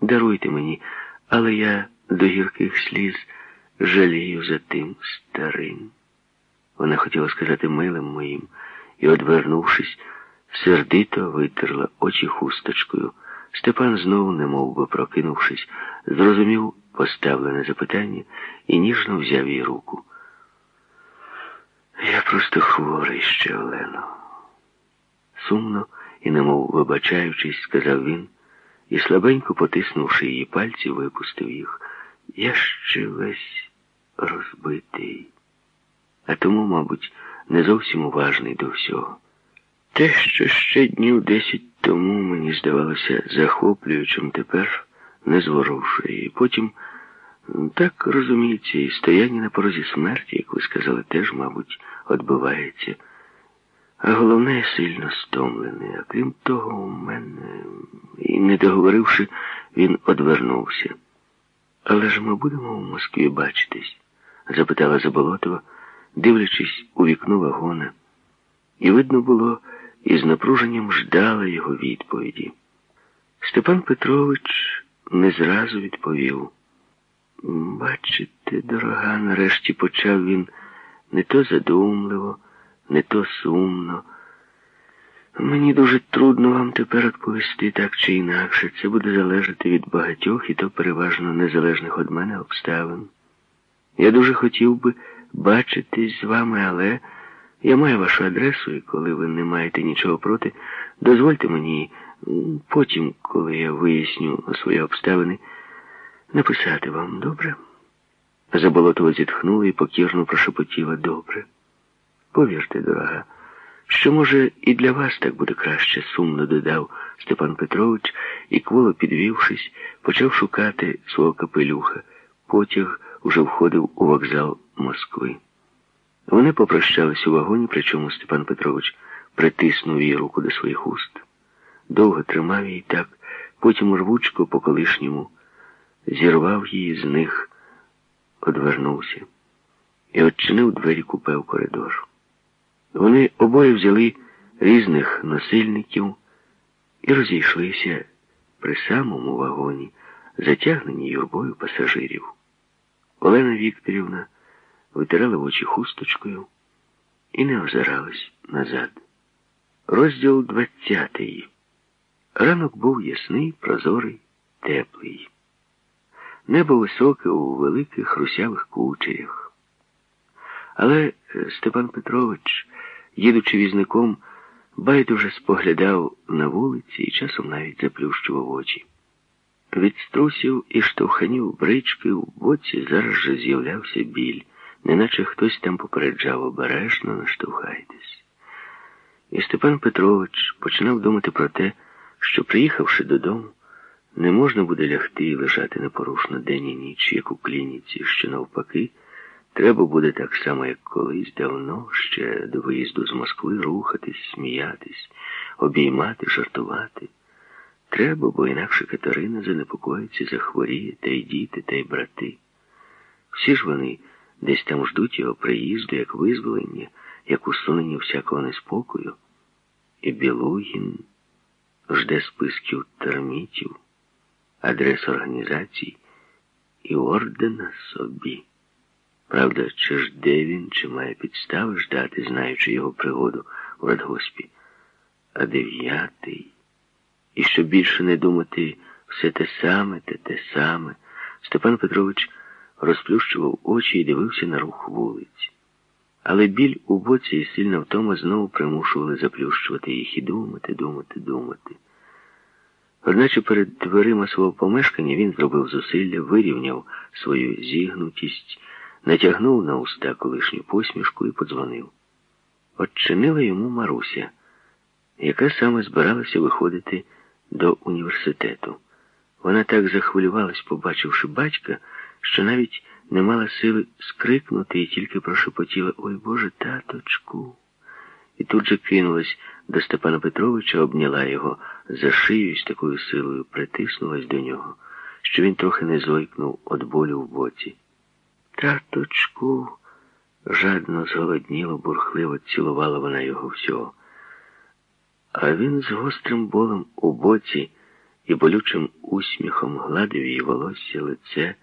Даруйте мені, але я до гірких сліз жалію за тим старим. Вона хотіла сказати милим моїм і, одвернувшись, сердито витерла очі хусточкою. Степан знову, немов би прокинувшись, зрозумів поставлене запитання і ніжно взяв її руку. Я просто хворий ще, Олено. Сумно і, немов вибачаючись, сказав він, і, слабенько потиснувши її пальці, випустив їх. Я ще весь розбитий, а тому, мабуть, не зовсім уважний до всього. Те, що ще днів десять тому мені здавалося захоплюючим, тепер не зворушує. І потім, так розуміється, і стояння на порозі смерті, як ви сказали, теж, мабуть, відбувається. А головне, я сильно стомлений. А крім того, у мене, і не договоривши, він одвернувся. Але ж ми будемо в Москві бачитись? запитала Заболотова, дивлячись у вікно вагона. І видно було, і з напруженням ждала його відповіді. Степан Петрович не зразу відповів. Бачите, дорога, нарешті почав він не то задумливо, не то сумно. Мені дуже трудно вам тепер відповісти так чи інакше. Це буде залежати від багатьох і то переважно незалежних від мене обставин. Я дуже хотів би бачитись з вами, але я маю вашу адресу, і коли ви не маєте нічого проти, дозвольте мені потім, коли я виясню свої обставини, написати вам добре. Заболотова зітхнула і покірно прошепотіла добре. Повірте, дорога, що, може, і для вас так буде краще, сумно додав Степан Петрович і, кволо підвівшись, почав шукати свого капелюха. Потяг уже входив у вокзал Москви. Вони попрощались у вагоні, причому Степан Петрович притиснув її руку до своїх уст. Довго тримав її так, потім рвучко по колишньому зірвав її з них, одвернувся і odчинив двері купе в коридор. Вони обоє взяли різних насильників і розійшлися при самому вагоні, затягнені юрбою пасажирів. Олена Вікторівна витирала в очі хусточкою і не озиралась назад. Розділ двадцятий. Ранок був ясний, прозорий, теплий. Небо високе у великих русявих кучерях. Але Степан Петрович, їдучи візником, байдуже споглядав на вулиці і часом навіть заплющував очі. Від струсів і штовханів брички в боці зараз же з'являвся біль, неначе хтось там попереджав обережно наштовхайтесь. І Степан Петрович починав думати про те, що, приїхавши додому, не можна буде лягти і лежати непорушно день і ніч, як у клініці, що навпаки, треба буде так само, як колись давно, ще до виїзду з Москви рухатись, сміятись, обіймати, жартувати. Треба, бо інакше Катерина занепокоїться, захворіє, та й діти, та й брати. Всі ж вони десь там ждуть його приїзду, як визволення, як усунення всякого неспокою. І Білугін жде списків термітів, адрес організацій і ордена собі. Правда, чи жде він, чи має підстави ждати, знаючи його пригоду у радгоспі. А дев'ятий. І щоб більше не думати все те саме, те те саме, Степан Петрович розплющував очі і дивився на рух вулиць. Але біль у боці і сильна втома знову примушували заплющувати їх і думати, думати, думати. Одначе перед дверима свого помешкання він зробив зусилля, вирівняв свою зігнутість, натягнув на уста колишню посмішку і подзвонив. Отчинила йому Маруся, яка саме збиралася виходити до університету. Вона так захвилювалась, побачивши батька, що навіть не мала сили скрикнути і тільки прошепотіла Ой Боже, таточку. І тут же кинулась до Степана Петровича, обняла його за шию і з такою силою притиснулась до нього, що він трохи не зойкнув від болю в боці. Таточку, жадно зголодніло, бурхливо цілувала вона його всього. А він з гострим болем у боці і болючим усміхом гладив її волосся, лице.